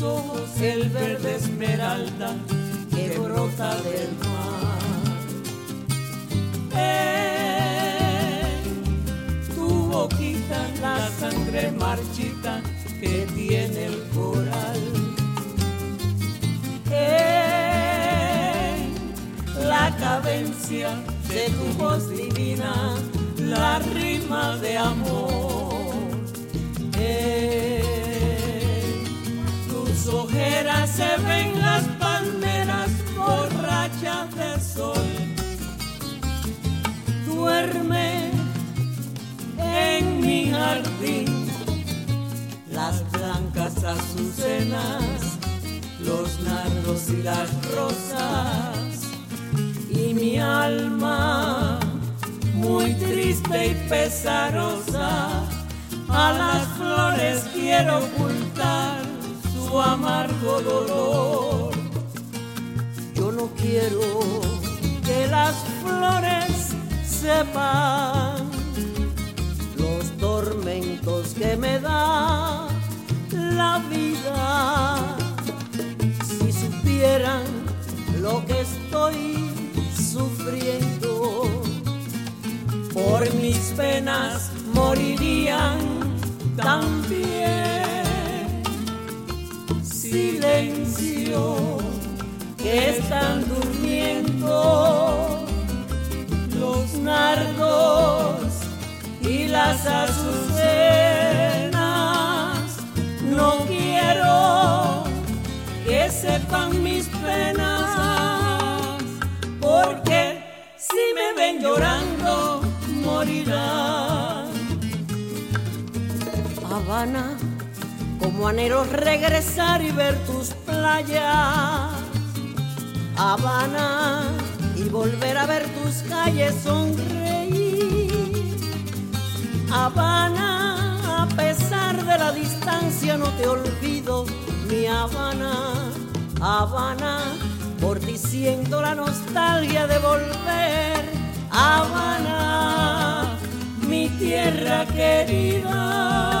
el verde esmeralda que brota del mar. En tu boquita la sangre marchita que tiene el coral. En la cadencia de tu voz divina, la rima de amor. En mi jardín las blancas azucenas, los nardos y las rosas, y mi alma muy triste y pesarosa, a las flores quiero ocultar su amargo dolor. Yo no quiero que las flores sepan los tormentos que me da la vida. Si supieran lo que estoy sufriendo, por mis penas morirían también. Silencio, que están durmiendo y las azucenas. No quiero que sepan mis penas, porque si me ven llorando, morirán. Habana, como anhelo regresar y ver tus playas. Habana, y volver a ver tus calles sonreír. Habana, a pesar de la distancia no te olvido, mi Habana, Habana, por ti siento la nostalgia de volver. Habana, mi tierra querida.